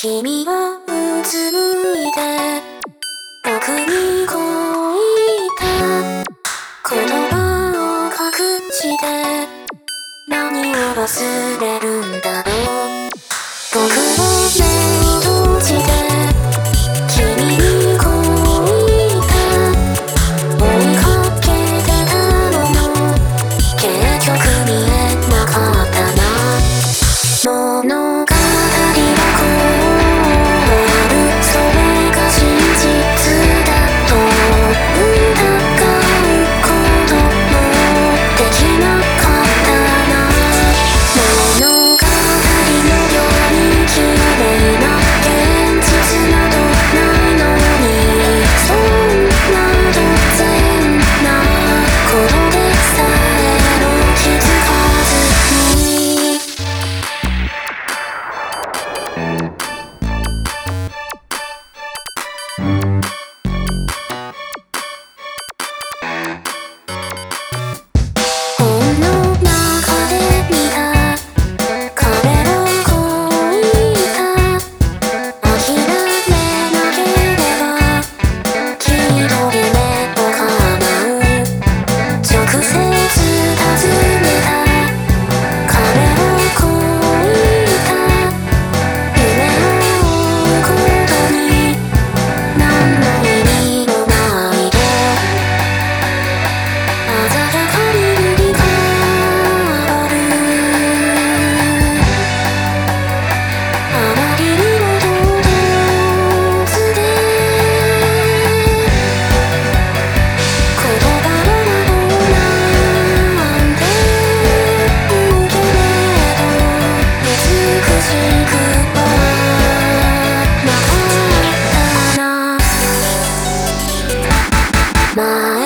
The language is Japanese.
君はうつむいて僕にこう言った言葉を隠して。何を忘れるま